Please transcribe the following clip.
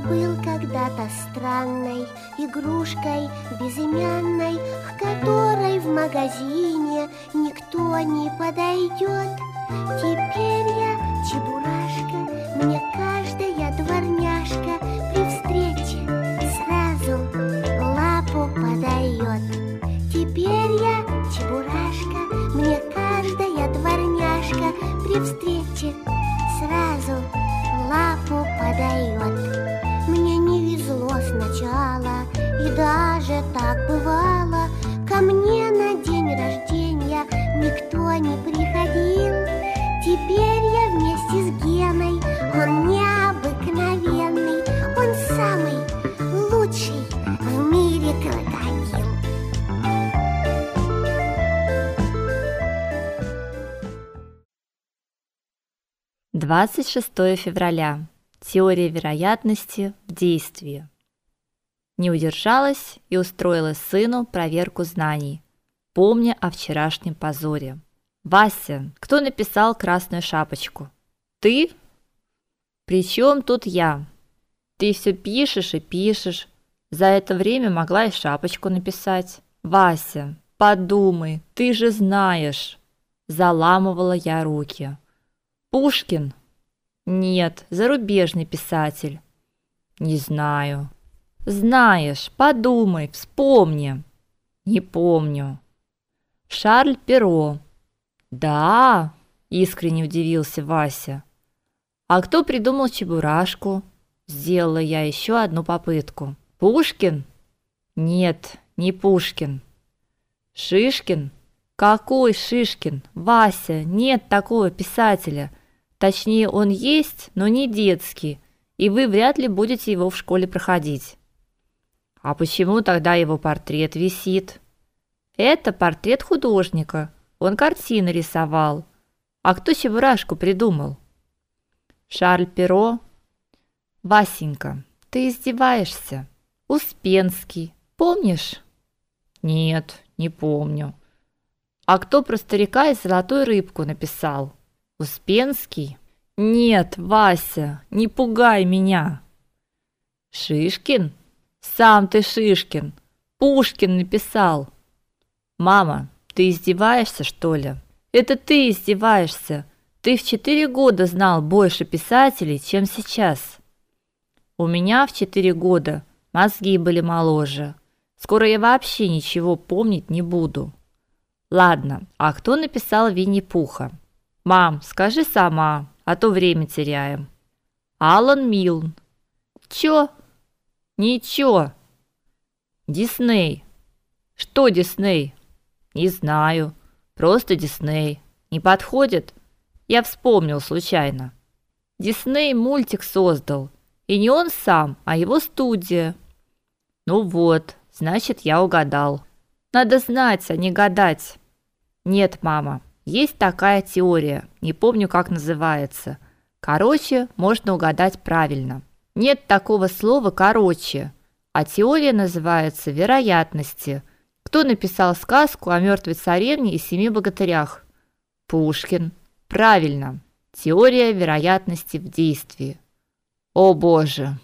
когда-то странной игрушкой безымянной, к которой в магазине никто не подойдет. Теперь я чебурашка, мне каждая дворняжка при встрече сразу лапу подает. Теперь я чебурашка, мне каждая дворняжка при встрече сразу бывало, ко мне на день рождения никто не приходил. Теперь я вместе с Геной, он необыкновенный, он самый лучший в мире крокодил. Двадцать шестое февраля. Теория вероятности в действии. Не удержалась и устроила сыну проверку знаний, помня о вчерашнем позоре. Вася, кто написал красную шапочку? Ты? Причем тут я? Ты все пишешь и пишешь. За это время могла и шапочку написать. Вася, подумай, ты же знаешь. Заламывала я руки. Пушкин нет, зарубежный писатель. Не знаю. Знаешь, подумай, вспомни. Не помню. Шарль Перо. Да, искренне удивился Вася. А кто придумал чебурашку? Сделала я еще одну попытку. Пушкин? Нет, не Пушкин. Шишкин? Какой Шишкин? Вася, нет такого писателя. Точнее, он есть, но не детский, и вы вряд ли будете его в школе проходить. А почему тогда его портрет висит? Это портрет художника. Он картины рисовал. А кто чебурашку придумал? Шарль Перо. Васенька, ты издеваешься? Успенский. Помнишь? Нет, не помню. А кто про старика и золотую рыбку написал? Успенский? Нет, Вася, не пугай меня. Шишкин? Сам ты Шишкин. Пушкин написал. Мама, ты издеваешься, что ли? Это ты издеваешься. Ты в четыре года знал больше писателей, чем сейчас. У меня в четыре года мозги были моложе. Скоро я вообще ничего помнить не буду. Ладно, а кто написал Винни-Пуха? Мам, скажи сама, а то время теряем. Алан Милн. Чё? Ничего. Дисней. Что Дисней? Не знаю. Просто Дисней. Не подходит? Я вспомнил случайно. Дисней мультик создал. И не он сам, а его студия. Ну вот, значит, я угадал. Надо знать, а не гадать. Нет, мама, есть такая теория, не помню, как называется. Короче, можно угадать правильно. Нет такого слова короче, а теория называется вероятности. Кто написал сказку о мертвой царевне и семи богатырях? Пушкин. Правильно. Теория вероятности в действии. О, боже.